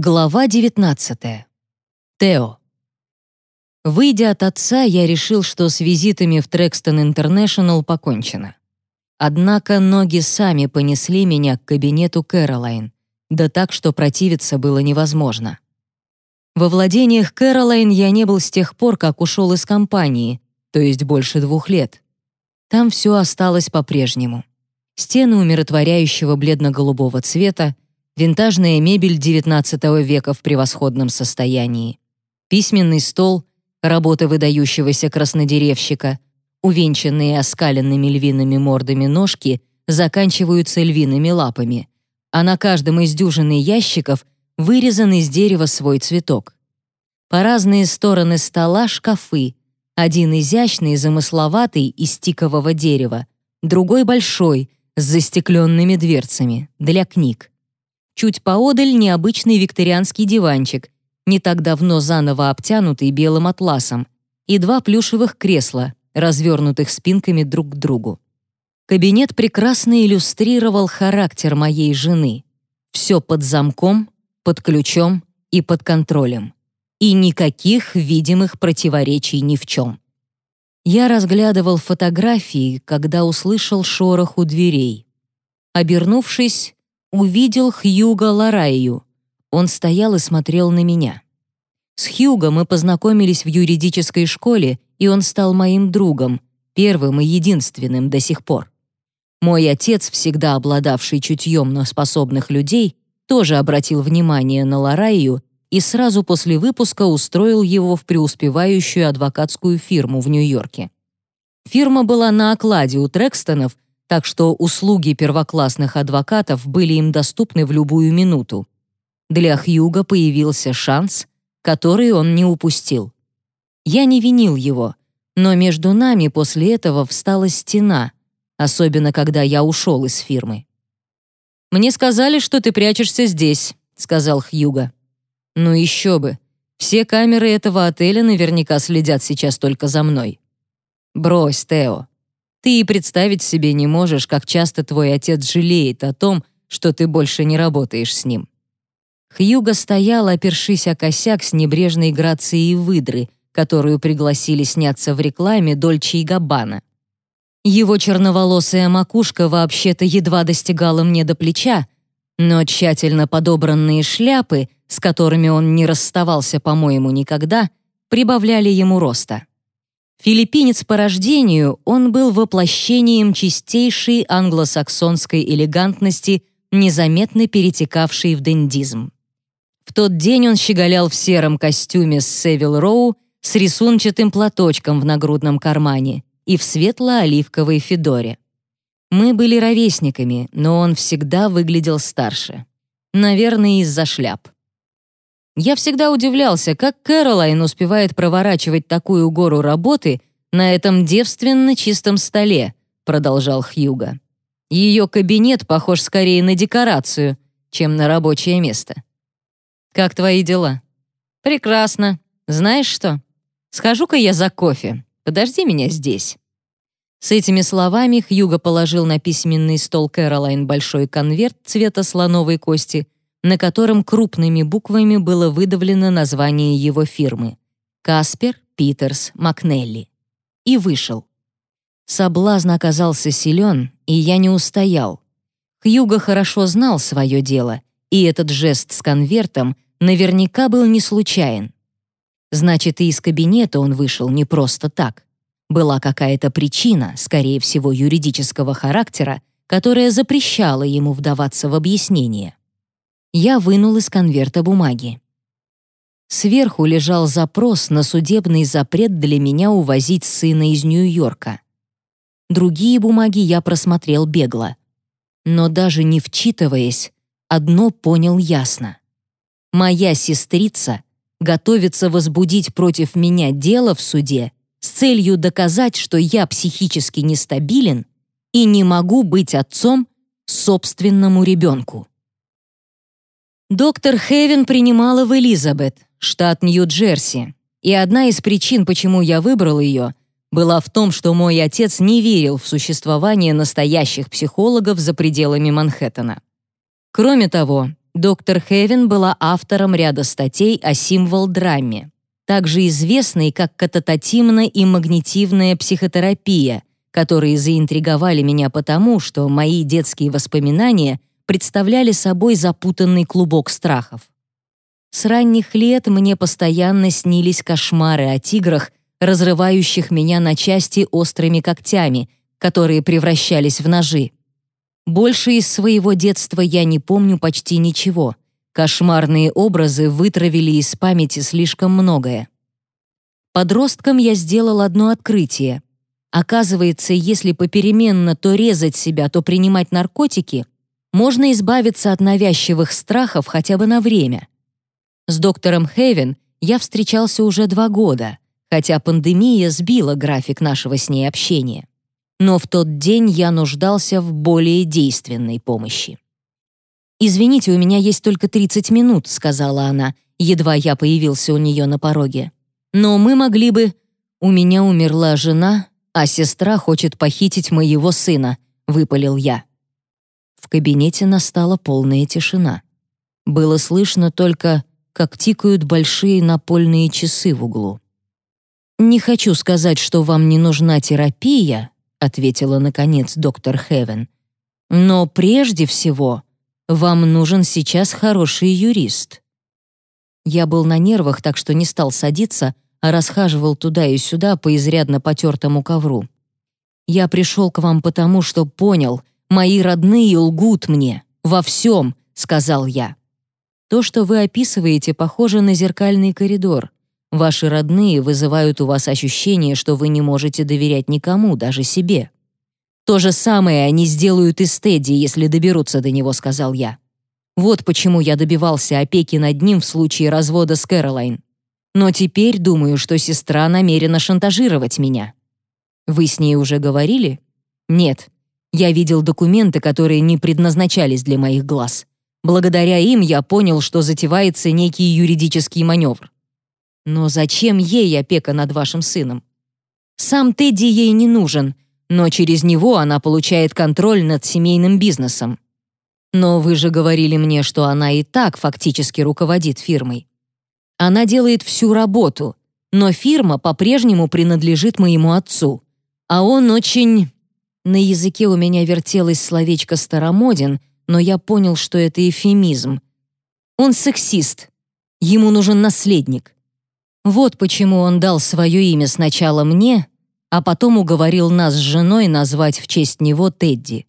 Глава 19. Тео. Выйдя от отца, я решил, что с визитами в Трекстон Интернешнл покончено. Однако ноги сами понесли меня к кабинету Кэролайн, да так, что противиться было невозможно. Во владениях Кэролайн я не был с тех пор, как ушел из компании, то есть больше двух лет. Там все осталось по-прежнему. Стены умиротворяющего бледно-голубого цвета, винтажная мебель XIX века в превосходном состоянии, письменный стол, работа выдающегося краснодеревщика, увенчанные оскаленными львиными мордами ножки заканчиваются львиными лапами, а на каждом из дюжины ящиков вырезан из дерева свой цветок. По разные стороны стола шкафы, один изящный, замысловатый, из тикового дерева, другой большой, с застекленными дверцами, для книг. Чуть поодаль необычный викторианский диванчик, не так давно заново обтянутый белым атласом, и два плюшевых кресла, развернутых спинками друг к другу. Кабинет прекрасно иллюстрировал характер моей жены. Все под замком, под ключом и под контролем. И никаких видимых противоречий ни в чем. Я разглядывал фотографии, когда услышал шорох у дверей. Обернувшись, увидел Хьюга Ларайю. Он стоял и смотрел на меня. С Хьюго мы познакомились в юридической школе, и он стал моим другом, первым и единственным до сих пор. Мой отец, всегда обладавший чутьем на способных людей, тоже обратил внимание на Ларайю и сразу после выпуска устроил его в преуспевающую адвокатскую фирму в Нью-Йорке. Фирма была на окладе у Трекстонов — так что услуги первоклассных адвокатов были им доступны в любую минуту. Для Хьюга появился шанс, который он не упустил. Я не винил его, но между нами после этого встала стена, особенно когда я ушел из фирмы. «Мне сказали, что ты прячешься здесь», — сказал Хьюга. «Ну еще бы. Все камеры этого отеля наверняка следят сейчас только за мной». «Брось, Тео. Ты и представить себе не можешь, как часто твой отец жалеет о том, что ты больше не работаешь с ним». Хьюго стоял, опершись о косяк с небрежной грацией выдры, которую пригласили сняться в рекламе Дольче и Габбана. Его черноволосая макушка вообще-то едва достигала мне до плеча, но тщательно подобранные шляпы, с которыми он не расставался, по-моему, никогда, прибавляли ему роста. Филиппинец по рождению, он был воплощением чистейшей англосаксонской элегантности, незаметно перетекавшей в дендизм. В тот день он щеголял в сером костюме с Севил Роу с рисунчатым платочком в нагрудном кармане и в светло-оливковой федоре. Мы были ровесниками, но он всегда выглядел старше. Наверное, из-за шляп. Я всегда удивлялся, как Кэролайн успевает проворачивать такую гору работы на этом девственно чистом столе, продолжал Хьюга. Ее кабинет похож скорее на декорацию, чем на рабочее место. Как твои дела? Прекрасно. Знаешь что? Схожу-ка я за кофе. Подожди меня здесь. С этими словами Хьюго положил на письменный стол Кэролайн большой конверт цвета слоновой кости на котором крупными буквами было выдавлено название его фирмы «Каспер Питерс Макнелли» и вышел. Соблазн оказался силен, и я не устоял. Хьюго хорошо знал свое дело, и этот жест с конвертом наверняка был не случайен. Значит, и из кабинета он вышел не просто так. Была какая-то причина, скорее всего, юридического характера, которая запрещала ему вдаваться в объяснение. Я вынул из конверта бумаги. Сверху лежал запрос на судебный запрет для меня увозить сына из Нью-Йорка. Другие бумаги я просмотрел бегло. Но даже не вчитываясь, одно понял ясно. Моя сестрица готовится возбудить против меня дело в суде с целью доказать, что я психически нестабилен и не могу быть отцом собственному ребенку. Доктор Хевен принимала в Элизабет, штат Нью-Джерси, и одна из причин, почему я выбрал ее, была в том, что мой отец не верил в существование настоящих психологов за пределами Манхэттена. Кроме того, Доктор Хевен была автором ряда статей о символ-драме, также известной как кататативная и магнитивная психотерапия, которые заинтриговали меня потому, что мои детские воспоминания представляли собой запутанный клубок страхов. С ранних лет мне постоянно снились кошмары о тиграх, разрывающих меня на части острыми когтями, которые превращались в ножи. Больше из своего детства я не помню почти ничего. Кошмарные образы вытравили из памяти слишком многое. Подростком я сделал одно открытие. Оказывается, если попеременно то резать себя, то принимать наркотики, можно избавиться от навязчивых страхов хотя бы на время. С доктором Хевен я встречался уже два года, хотя пандемия сбила график нашего с ней общения но в тот день я нуждался в более действенной помощи. «Извините, у меня есть только 30 минут», — сказала она, едва я появился у нее на пороге. «Но мы могли бы...» «У меня умерла жена, а сестра хочет похитить моего сына», — выпалил я. В кабинете настала полная тишина. Было слышно только, как тикают большие напольные часы в углу. «Не хочу сказать, что вам не нужна терапия», ответила наконец доктор Хевен. Но прежде всего, вам нужен сейчас хороший юрист. Я был на нервах, так что не стал садиться, а расхаживал туда и сюда по изрядно потертому ковру. Я пришел к вам потому, что понял, мои родные лгут мне во всем, сказал я. То, что вы описываете, похоже на зеркальный коридор. Ваши родные вызывают у вас ощущение, что вы не можете доверять никому, даже себе. То же самое они сделают и с Тедди, если доберутся до него, сказал я. Вот почему я добивался опеки над ним в случае развода с Кэролайн. Но теперь думаю, что сестра намерена шантажировать меня. Вы с ней уже говорили? Нет. Я видел документы, которые не предназначались для моих глаз. Благодаря им я понял, что затевается некий юридический маневр. Но зачем ей опека над вашим сыном? Сам Тедди ей не нужен, но через него она получает контроль над семейным бизнесом. Но вы же говорили мне, что она и так фактически руководит фирмой. Она делает всю работу, но фирма по-прежнему принадлежит моему отцу. А он очень... На языке у меня вертелось словечко «старомоден», но я понял, что это эфемизм. Он сексист. Ему нужен наследник. Вот почему он дал свое имя сначала мне, а потом уговорил нас с женой назвать в честь него Тедди.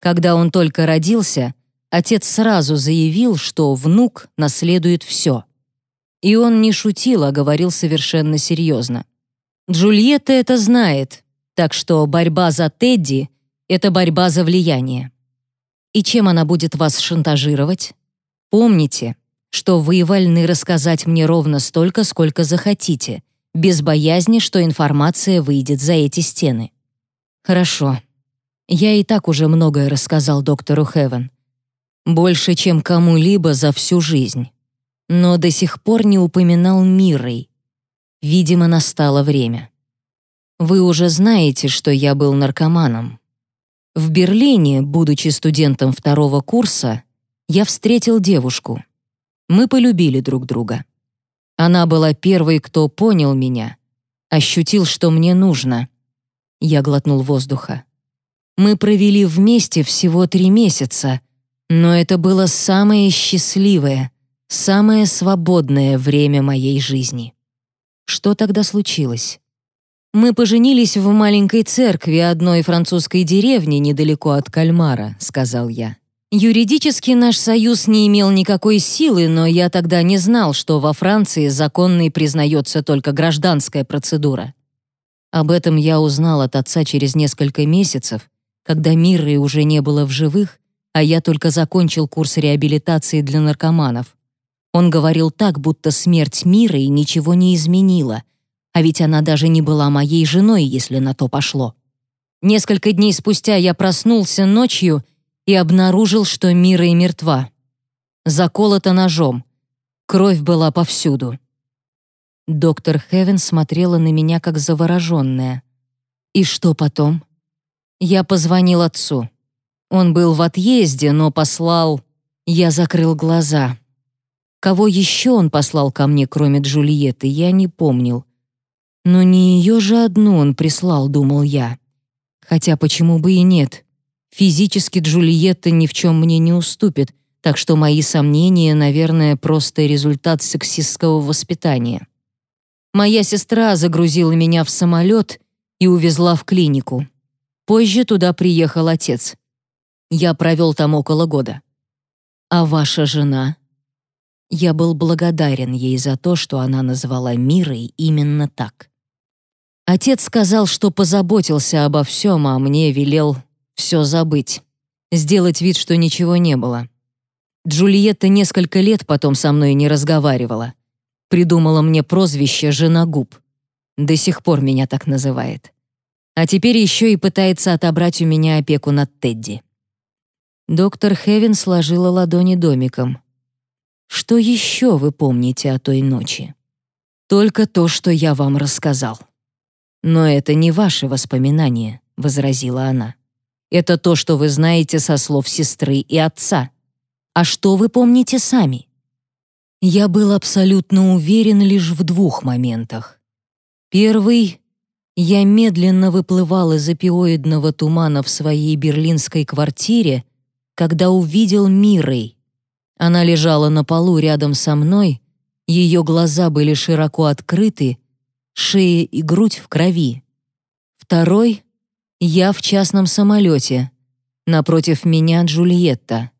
Когда он только родился, отец сразу заявил, что внук наследует все. И он не шутил, а говорил совершенно серьезно. Джульетта это знает, так что борьба за Тедди — это борьба за влияние. И чем она будет вас шантажировать? Помните, что вы вольны рассказать мне ровно столько, сколько захотите, без боязни, что информация выйдет за эти стены. Хорошо. Я и так уже многое рассказал доктору Хевен. Больше, чем кому-либо за всю жизнь. Но до сих пор не упоминал Мирой. Видимо, настало время. Вы уже знаете, что я был наркоманом. В Берлине, будучи студентом второго курса, я встретил девушку — мы полюбили друг друга. Она была первой, кто понял меня, ощутил, что мне нужно. Я глотнул воздуха. Мы провели вместе всего три месяца, но это было самое счастливое, самое свободное время моей жизни. Что тогда случилось? Мы поженились в маленькой церкви одной французской деревни недалеко от Кальмара, сказал я. Юридически наш союз не имел никакой силы, но я тогда не знал, что во Франции законной признается только гражданская процедура. Об этом я узнал от отца через несколько месяцев, когда Мирры уже не было в живых, а я только закончил курс реабилитации для наркоманов. Он говорил так, будто смерть Миры ничего не изменила, а ведь она даже не была моей женой, если на то пошло. Несколько дней спустя я проснулся ночью и обнаружил, что Мира и мертва. Заколота ножом. Кровь была повсюду. Доктор Хевен смотрела на меня как завороженная. И что потом? Я позвонил отцу. Он был в отъезде, но послал... Я закрыл глаза. Кого еще он послал ко мне, кроме Джульетты, я не помнил. Но не ее же одну он прислал, думал я. Хотя почему бы и нет? Физически Джульетта ни в чем мне не уступит, так что мои сомнения, наверное, просто результат сексистского воспитания. Моя сестра загрузила меня в самолет и увезла в клинику. Позже туда приехал отец. Я провел там около года. А ваша жена? Я был благодарен ей за то, что она назвала Мирой именно так. Отец сказал, что позаботился обо всем, а мне велел все забыть, сделать вид, что ничего не было. Джульетта несколько лет потом со мной не разговаривала. Придумала мне прозвище «Женогуб». До сих пор меня так называет. А теперь еще и пытается отобрать у меня опеку над Тедди. Доктор Хевин сложила ладони домиком. Что еще вы помните о той ночи? Только то, что я вам рассказал. Но это не ваши воспоминания, возразила она. Это то, что вы знаете со слов сестры и отца. А что вы помните сами? Я был абсолютно уверен лишь в двух моментах. Первый я медленно выплывал из опиоидного тумана в своей берлинской квартире, когда увидел Мирой, она лежала на полу рядом со мной, ее глаза были широко открыты, шея и грудь в крови. Второй — я в частном самолете. Напротив меня Джульетта.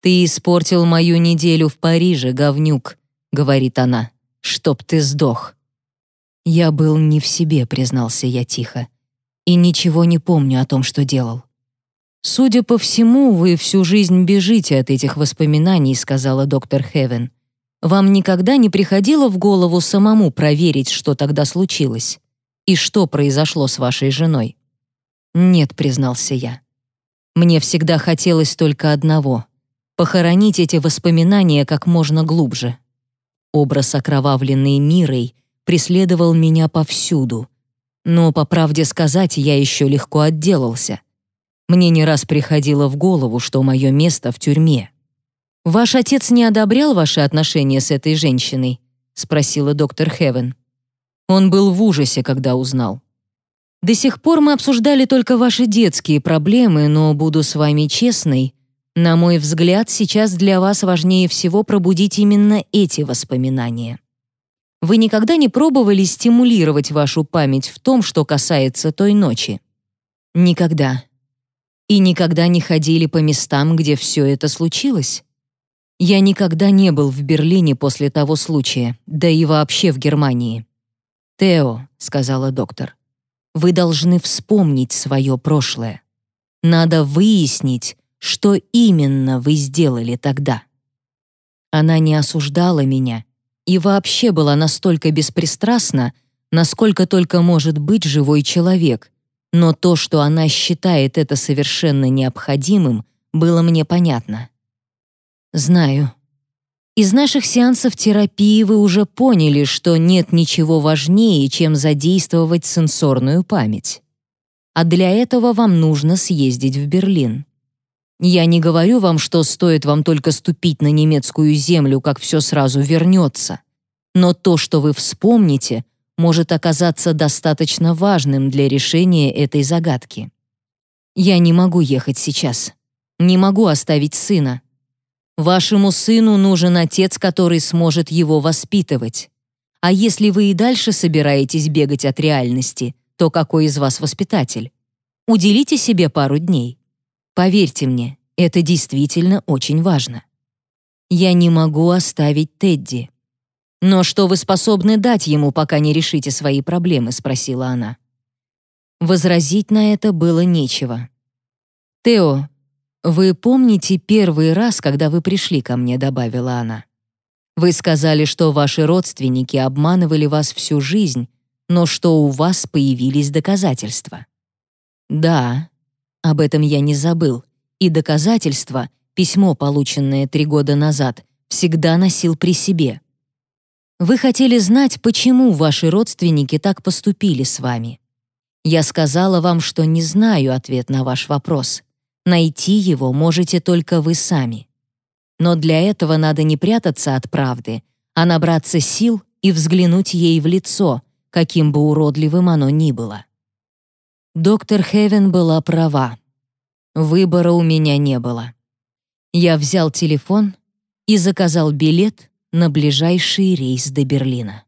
«Ты испортил мою неделю в Париже, говнюк», — говорит она, — «чтоб ты сдох». Я был не в себе, признался я тихо, и ничего не помню о том, что делал. «Судя по всему, вы всю жизнь бежите от этих воспоминаний», сказала доктор Хевен. «Вам никогда не приходило в голову самому проверить, что тогда случилось? И что произошло с вашей женой?» «Нет», — признался я. «Мне всегда хотелось только одного — похоронить эти воспоминания как можно глубже». Образ окровавленной мирой преследовал меня повсюду. Но, по правде сказать, я еще легко отделался — мне не раз приходило в голову, что мое место в тюрьме. «Ваш отец не одобрял ваши отношения с этой женщиной?» — спросила доктор Хевен. Он был в ужасе, когда узнал. «До сих пор мы обсуждали только ваши детские проблемы, но, буду с вами честной, на мой взгляд, сейчас для вас важнее всего пробудить именно эти воспоминания. Вы никогда не пробовали стимулировать вашу память в том, что касается той ночи?» «Никогда», и никогда не ходили по местам, где все это случилось. Я никогда не был в Берлине после того случая, да и вообще в Германии. «Тео», — сказала доктор, — «вы должны вспомнить свое прошлое. Надо выяснить, что именно вы сделали тогда». Она не осуждала меня и вообще была настолько беспристрастна, насколько только может быть живой человек, но то, что она считает это совершенно необходимым, было мне понятно. Знаю. Из наших сеансов терапии вы уже поняли, что нет ничего важнее, чем задействовать сенсорную память. А для этого вам нужно съездить в Берлин. Я не говорю вам, что стоит вам только ступить на немецкую землю, как все сразу вернется. Но то, что вы вспомните, может оказаться достаточно важным для решения этой загадки. Я не могу ехать сейчас. Не могу оставить сына. Вашему сыну нужен отец, который сможет его воспитывать. А если вы и дальше собираетесь бегать от реальности, то какой из вас воспитатель? Уделите себе пару дней. Поверьте мне, это действительно очень важно. Я не могу оставить Тедди. «Но что вы способны дать ему, пока не решите свои проблемы?» — спросила она. Возразить на это было нечего. «Тео, вы помните первый раз, когда вы пришли ко мне?» — добавила она. «Вы сказали, что ваши родственники обманывали вас всю жизнь, но что у вас появились доказательства». «Да, об этом я не забыл, и доказательства, письмо, полученное три года назад, всегда носил при себе». Вы хотели знать, почему ваши родственники так поступили с вами. Я сказала вам, что не знаю ответ на ваш вопрос. Найти его можете только вы сами. Но для этого надо не прятаться от правды, а набраться сил и взглянуть ей в лицо, каким бы уродливым оно ни было. Доктор Хевен была права. Выбора у меня не было. Я взял телефон и заказал билет на ближайший рейс до Берлина.